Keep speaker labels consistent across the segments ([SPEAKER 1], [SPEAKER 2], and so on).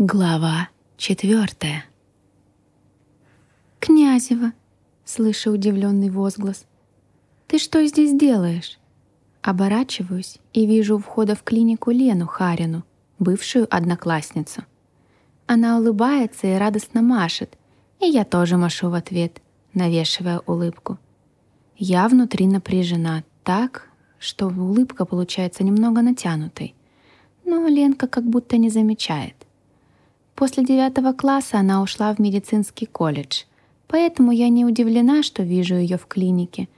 [SPEAKER 1] Глава четвертая. «Князева!» — слышу удивленный возглас. «Ты что здесь делаешь?» Оборачиваюсь и вижу у входа в клинику Лену Харину, бывшую одноклассницу. Она улыбается и радостно машет, и я тоже машу в ответ, навешивая улыбку. Я внутри напряжена так, что улыбка получается немного натянутой, но Ленка как будто не замечает. После девятого класса она ушла в медицинский колледж, поэтому я не удивлена, что вижу ее в клинике.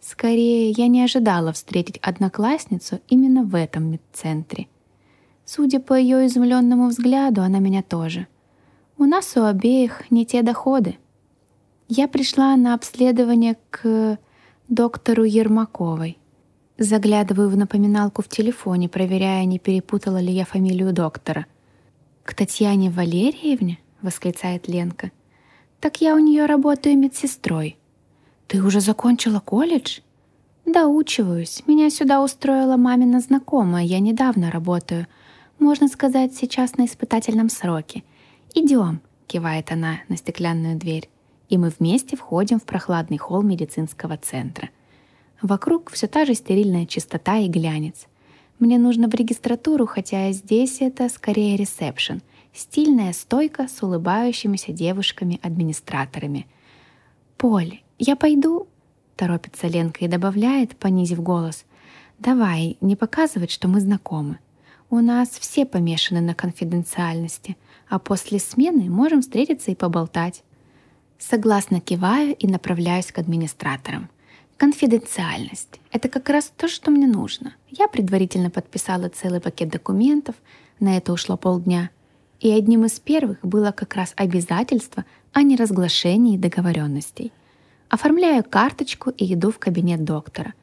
[SPEAKER 1] Скорее, я не ожидала встретить одноклассницу именно в этом медцентре. Судя по ее изумленному взгляду, она меня тоже. У нас у обеих не те доходы. Я пришла на обследование к доктору Ермаковой. Заглядываю в напоминалку в телефоне, проверяя, не перепутала ли я фамилию доктора — «К Татьяне Валерьевне?» — восклицает Ленка. «Так я у нее работаю медсестрой». «Ты уже закончила колледж?» «Доучиваюсь. Меня сюда устроила мамина знакомая. Я недавно работаю. Можно сказать, сейчас на испытательном сроке. Идем», — кивает она на стеклянную дверь. И мы вместе входим в прохладный холл медицинского центра. Вокруг все та же стерильная чистота и глянец — мне нужно в регистратуру, хотя здесь это скорее ресепшн. Стильная стойка с улыбающимися девушками-администраторами. «Поль, я пойду?» — торопится Ленка и добавляет, понизив голос. «Давай, не показывать, что мы знакомы. У нас все помешаны на конфиденциальности, а после смены можем встретиться и поболтать». Согласно киваю и направляюсь к администраторам. Конфиденциальность — это как раз то, что мне нужно. Я предварительно подписала целый пакет документов, на это ушло полдня. И одним из первых было как раз обязательство о неразглашении договоренностей. Оформляю карточку и иду в кабинет доктора.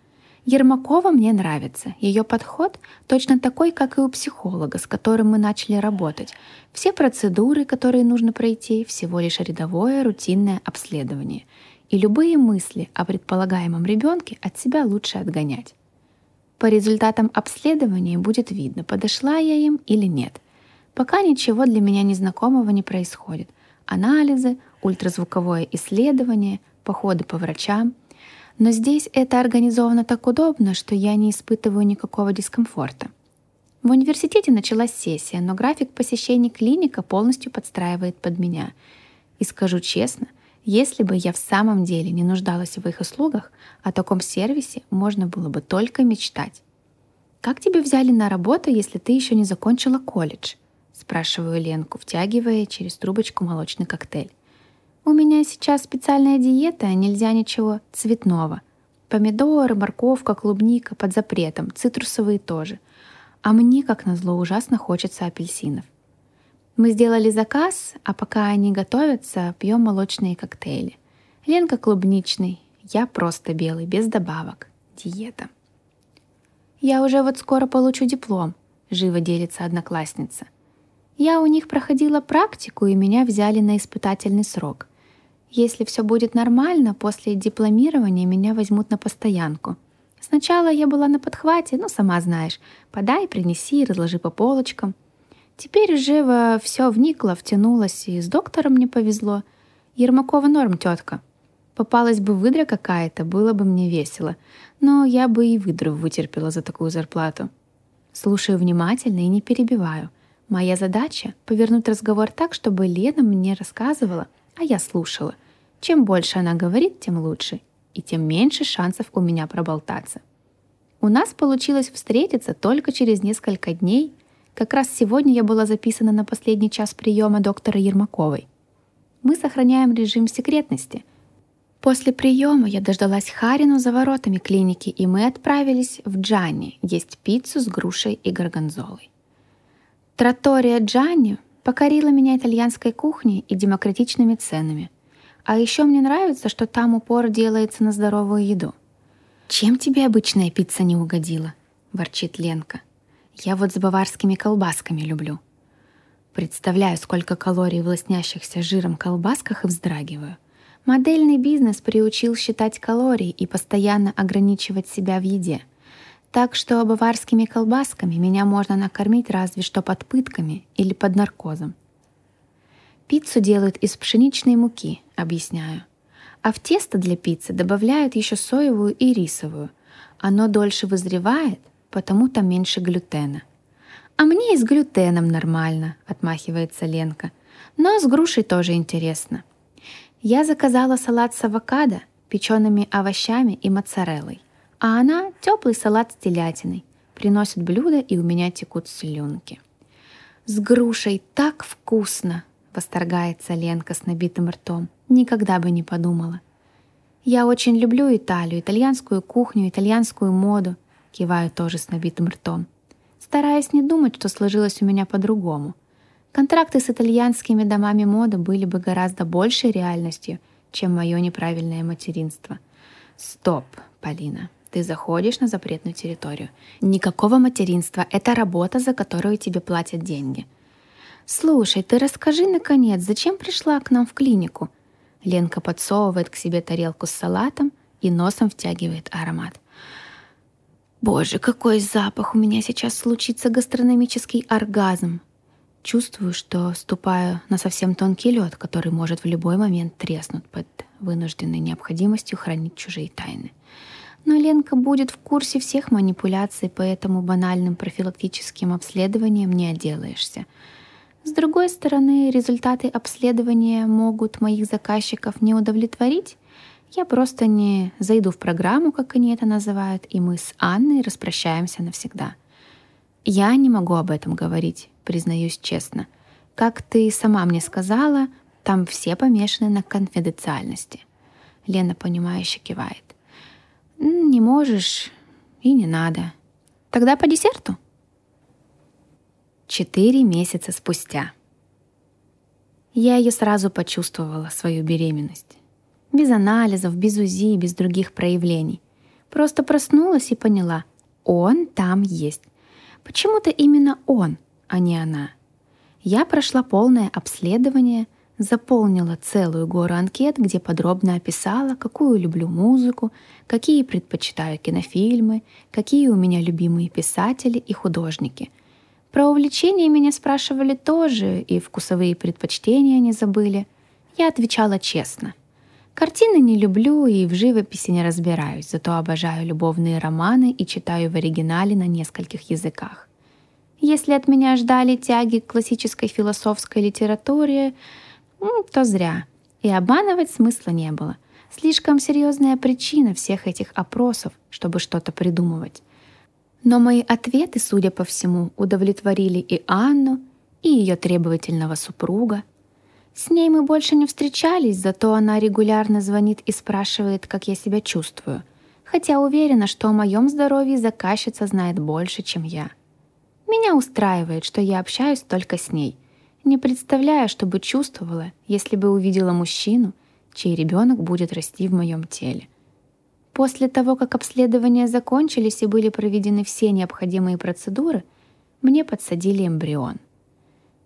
[SPEAKER 1] Ермакова мне нравится. Ее подход точно такой, как и у психолога, с которым мы начали работать. Все процедуры, которые нужно пройти, всего лишь рядовое рутинное обследование — и любые мысли о предполагаемом ребенке от себя лучше отгонять. По результатам обследования будет видно, подошла я им или нет. Пока ничего для меня незнакомого не происходит. Анализы, ультразвуковое исследование, походы по врачам. Но здесь это организовано так удобно, что я не испытываю никакого дискомфорта. В университете началась сессия, но график посещений клиника полностью подстраивает под меня. И скажу честно, если бы я в самом деле не нуждалась в их услугах, о таком сервисе можно было бы только мечтать. «Как тебя взяли на работу, если ты еще не закончила колледж?» спрашиваю Ленку, втягивая через трубочку молочный коктейль. «У меня сейчас специальная диета, нельзя ничего цветного. Помидоры, морковка, клубника под запретом, цитрусовые тоже. А мне, как назло, ужасно хочется апельсинов. Мы сделали заказ, а пока они готовятся, пьем молочные коктейли. Ленка клубничный, я просто белый, без добавок. Диета. Я уже вот скоро получу диплом, живо делится одноклассница. Я у них проходила практику, и меня взяли на испытательный срок. Если все будет нормально, после дипломирования меня возьмут на постоянку. Сначала я была на подхвате, ну, сама знаешь, подай, принеси, разложи по полочкам — Теперь уже во все вникла, втянулась, и с доктором не повезло. Ермакова норм, тетка. Попалась бы выдра какая-то, было бы мне весело. Но я бы и выдру вытерпела за такую зарплату. Слушаю внимательно и не перебиваю. Моя задача — повернуть разговор так, чтобы Лена мне рассказывала, а я слушала. Чем больше она говорит, тем лучше. И тем меньше шансов у меня проболтаться. У нас получилось встретиться только через несколько дней — как раз сегодня я была записана на последний час приема доктора Ермаковой. Мы сохраняем режим секретности. После приема я дождалась Харину за воротами клиники, и мы отправились в Джанни есть пиццу с грушей и горгонзолой. Тротория Джанни покорила меня итальянской кухней и демократичными ценами. А еще мне нравится, что там упор делается на здоровую еду. «Чем тебе обычная пицца не угодила?» – ворчит Ленка. Я вот с баварскими колбасками люблю. Представляю, сколько калорий в лоснящихся жиром колбасках и вздрагиваю. Модельный бизнес приучил считать калории и постоянно ограничивать себя в еде. Так что баварскими колбасками меня можно накормить разве что под пытками или под наркозом. Пиццу делают из пшеничной муки, объясняю. А в тесто для пиццы добавляют еще соевую и рисовую. Оно дольше вызревает, потому там меньше глютена. «А мне и с глютеном нормально», — отмахивается Ленка. «Но с грушей тоже интересно». Я заказала салат с авокадо, печеными овощами и моцареллой. А она — теплый салат с телятиной. Приносит блюдо, и у меня текут слюнки. «С грушей так вкусно!» — восторгается Ленка с набитым ртом. Никогда бы не подумала. «Я очень люблю Италию, итальянскую кухню, итальянскую моду», — киваю тоже с набитым ртом. Стараясь не думать, что сложилось у меня по-другому. Контракты с итальянскими домами моды были бы гораздо большей реальностью, чем мое неправильное материнство. Стоп, Полина, ты заходишь на запретную территорию. Никакого материнства, это работа, за которую тебе платят деньги. «Слушай, ты расскажи, наконец, зачем пришла к нам в клинику?» Ленка подсовывает к себе тарелку с салатом и носом втягивает аромат. «Боже, какой запах! У меня сейчас случится гастрономический оргазм!» Чувствую, что ступаю на совсем тонкий лед, который может в любой момент треснуть под вынужденной необходимостью хранить чужие тайны. Но Ленка будет в курсе всех манипуляций, поэтому банальным профилактическим обследованием не отделаешься — с другой стороны, результаты обследования могут моих заказчиков не удовлетворить. Я просто не зайду в программу, как они это называют, и мы с Анной распрощаемся навсегда. Я не могу об этом говорить, признаюсь честно. Как ты сама мне сказала, там все помешаны на конфиденциальности. Лена, понимающе кивает. Не можешь и не надо. Тогда по десерту? Четыре месяца спустя. Я ее сразу почувствовала, свою беременность. Без анализов, без УЗИ, без других проявлений. Просто проснулась и поняла, он там есть. Почему-то именно он, а не она. Я прошла полное обследование, заполнила целую гору анкет, где подробно описала, какую люблю музыку, какие предпочитаю кинофильмы, какие у меня любимые писатели и художники — про увлечения меня спрашивали тоже, и вкусовые предпочтения не забыли. Я отвечала честно. Картины не люблю и в живописи не разбираюсь, зато обожаю любовные романы и читаю в оригинале на нескольких языках. Если от меня ждали тяги к классической философской литературе, то зря. И обманывать смысла не было. Слишком серьезная причина всех этих опросов, чтобы что-то придумывать. Но мои ответы, судя по всему, удовлетворили и Анну, и ее требовательного супруга. С ней мы больше не встречались, зато она регулярно звонит и спрашивает, как я себя чувствую, хотя уверена, что о моем здоровье заказчица знает больше, чем я. Меня устраивает, что я общаюсь только с ней, не представляя, что бы чувствовала, если бы увидела мужчину, чей ребенок будет расти в моем теле. После того, как обследования закончились и были проведены все необходимые процедуры, мне подсадили эмбрион.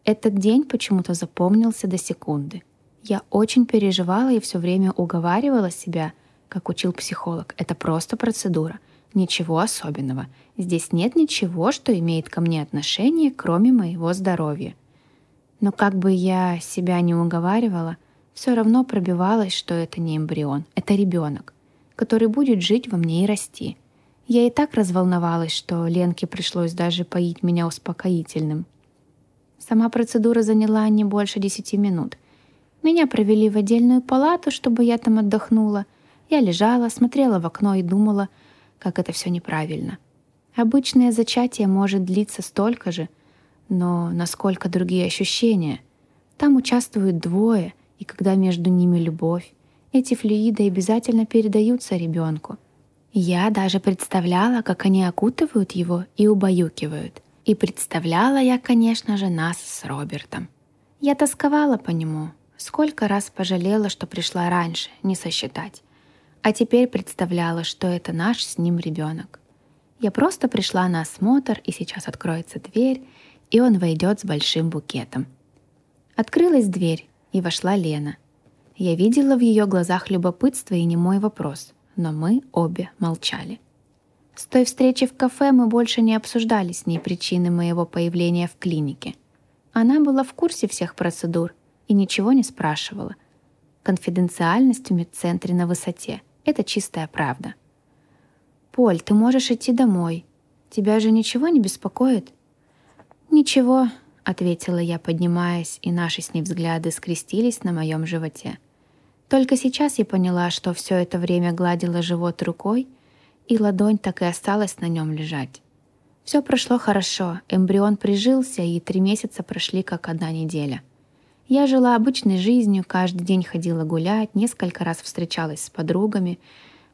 [SPEAKER 1] Этот день почему-то запомнился до секунды. Я очень переживала и все время уговаривала себя, как учил психолог. Это просто процедура. Ничего особенного. Здесь нет ничего, что имеет ко мне отношение, кроме моего здоровья. Но как бы я себя не уговаривала, все равно пробивалось, что это не эмбрион, это ребенок который будет жить во мне и расти. Я и так разволновалась, что Ленке пришлось даже поить меня успокоительным. Сама процедура заняла не больше десяти минут. Меня провели в отдельную палату, чтобы я там отдохнула. Я лежала, смотрела в окно и думала, как это все неправильно. Обычное зачатие может длиться столько же, но насколько другие ощущения. Там участвуют двое, и когда между ними любовь, эти флюиды обязательно передаются ребенку. Я даже представляла, как они окутывают его и убаюкивают. И представляла я, конечно же, нас с Робертом. Я тосковала по нему. Сколько раз пожалела, что пришла раньше, не сосчитать. А теперь представляла, что это наш с ним ребенок. Я просто пришла на осмотр, и сейчас откроется дверь, и он войдет с большим букетом. Открылась дверь, и вошла Лена — я видела в ее глазах любопытство и не мой вопрос, но мы обе молчали. С той встречи в кафе мы больше не обсуждали с ней причины моего появления в клинике. Она была в курсе всех процедур и ничего не спрашивала. Конфиденциальность в медцентре на высоте — это чистая правда. «Поль, ты можешь идти домой. Тебя же ничего не беспокоит?» «Ничего», — ответила я, поднимаясь, и наши с ней взгляды скрестились на моем животе. Только сейчас я поняла, что все это время гладила живот рукой, и ладонь так и осталась на нем лежать. Все прошло хорошо, эмбрион прижился, и три месяца прошли как одна неделя. Я жила обычной жизнью, каждый день ходила гулять, несколько раз встречалась с подругами,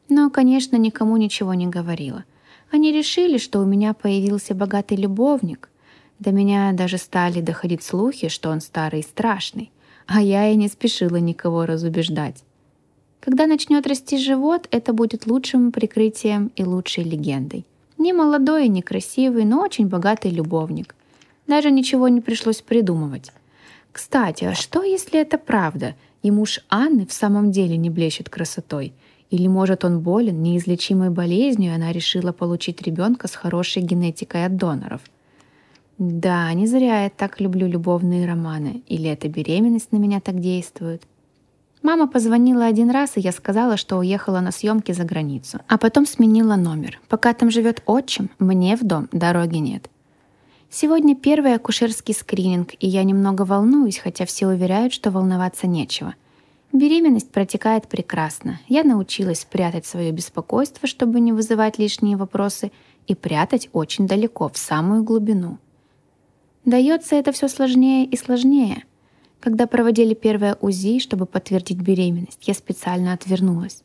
[SPEAKER 1] но, конечно, никому ничего не говорила. Они решили, что у меня появился богатый любовник. До меня даже стали доходить слухи, что он старый и страшный, а я и не спешила никого разубеждать. Когда начнет расти живот, это будет лучшим прикрытием и лучшей легендой. Не молодой и не красивый, но очень богатый любовник. Даже ничего не пришлось придумывать. Кстати, а что, если это правда, и муж Анны в самом деле не блещет красотой? Или, может, он болен неизлечимой болезнью, и она решила получить ребенка с хорошей генетикой от доноров? Да, не зря я так люблю любовные романы. Или эта беременность на меня так действует? Мама позвонила один раз, и я сказала, что уехала на съемки за границу. А потом сменила номер. Пока там живет отчим, мне в дом дороги нет. Сегодня первый акушерский скрининг, и я немного волнуюсь, хотя все уверяют, что волноваться нечего. Беременность протекает прекрасно. Я научилась прятать свое беспокойство, чтобы не вызывать лишние вопросы, и прятать очень далеко, в самую глубину. Дается это все сложнее и сложнее. Когда проводили первое УЗИ, чтобы подтвердить беременность, я специально отвернулась.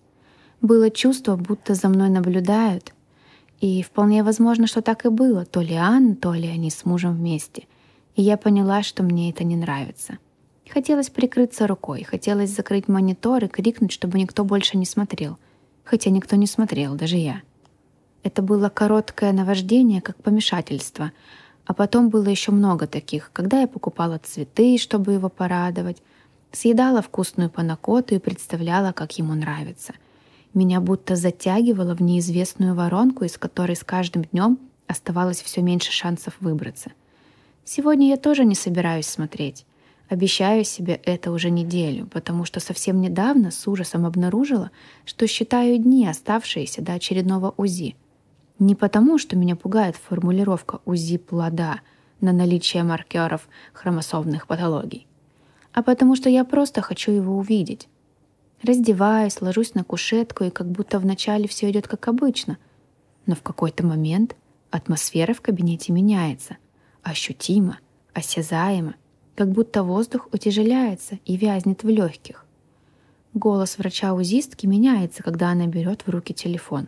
[SPEAKER 1] Было чувство, будто за мной наблюдают — и вполне возможно, что так и было. То ли Анна, то ли они с мужем вместе. И я поняла, что мне это не нравится. Хотелось прикрыться рукой, хотелось закрыть монитор и крикнуть, чтобы никто больше не смотрел. Хотя никто не смотрел, даже я. Это было короткое наваждение, как помешательство. А потом было еще много таких, когда я покупала цветы, чтобы его порадовать, съедала вкусную панакоту и представляла, как ему нравится — меня будто затягивало в неизвестную воронку, из которой с каждым днем оставалось все меньше шансов выбраться. Сегодня я тоже не собираюсь смотреть. Обещаю себе это уже неделю, потому что совсем недавно с ужасом обнаружила, что считаю дни, оставшиеся до очередного УЗИ. Не потому, что меня пугает формулировка УЗИ плода на наличие маркеров хромосомных патологий, а потому что я просто хочу его увидеть, Раздеваюсь, ложусь на кушетку, и как будто вначале все идет как обычно. Но в какой-то момент атмосфера в кабинете меняется. Ощутимо, осязаемо, как будто воздух утяжеляется и вязнет в легких. Голос врача-узистки меняется, когда она берет в руки телефон.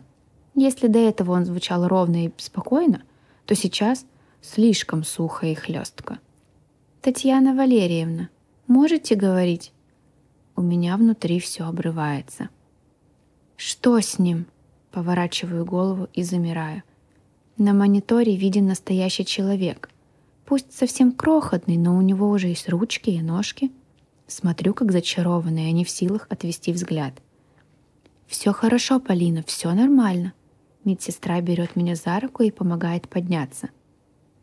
[SPEAKER 1] Если до этого он звучал ровно и спокойно, то сейчас слишком сухо и хлестко. «Татьяна Валерьевна, можете говорить?» У меня внутри все обрывается. Что с ним? Поворачиваю голову и замираю. На мониторе виден настоящий человек. Пусть совсем крохотный, но у него уже есть ручки и ножки. Смотрю, как зачарованный, а не в силах отвести взгляд. «Все хорошо, Полина, все нормально». Медсестра берет меня за руку и помогает подняться.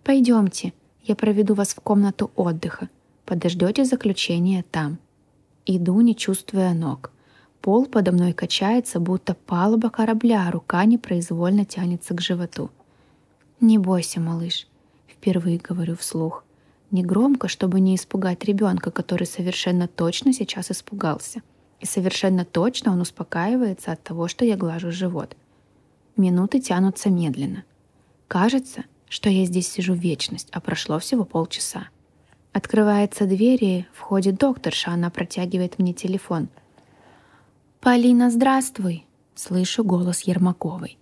[SPEAKER 1] «Пойдемте, я проведу вас в комнату отдыха. Подождете заключения там». Иду, не чувствуя ног. Пол подо мной качается, будто палуба корабля, а рука непроизвольно тянется к животу. «Не бойся, малыш», — впервые говорю вслух. Негромко, чтобы не испугать ребенка, который совершенно точно сейчас испугался. И совершенно точно он успокаивается от того, что я глажу живот. Минуты тянутся медленно. Кажется, что я здесь сижу вечность, а прошло всего полчаса. Открывается дверь, и входит докторша, она протягивает мне телефон. «Полина, здравствуй!» — слышу голос Ермаковой.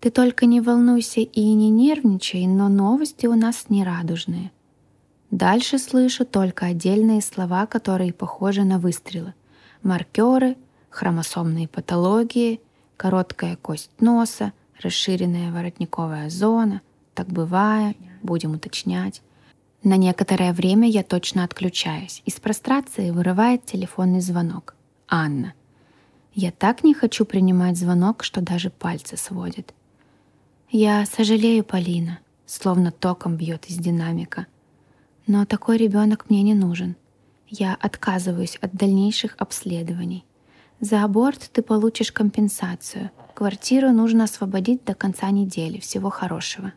[SPEAKER 1] «Ты только не волнуйся и не нервничай, но новости у нас нерадужные». Дальше слышу только отдельные слова, которые похожи на выстрелы. Маркеры, хромосомные патологии, короткая кость носа, расширенная воротниковая зона. Так бывает, будем уточнять. На некоторое время я точно отключаюсь. Из прострации вырывает телефонный звонок. Анна. Я так не хочу принимать звонок, что даже пальцы сводит. Я сожалею, Полина, словно током бьет из динамика. Но такой ребенок мне не нужен. Я отказываюсь от дальнейших обследований. За аборт ты получишь компенсацию. Квартиру нужно освободить до конца недели. Всего хорошего.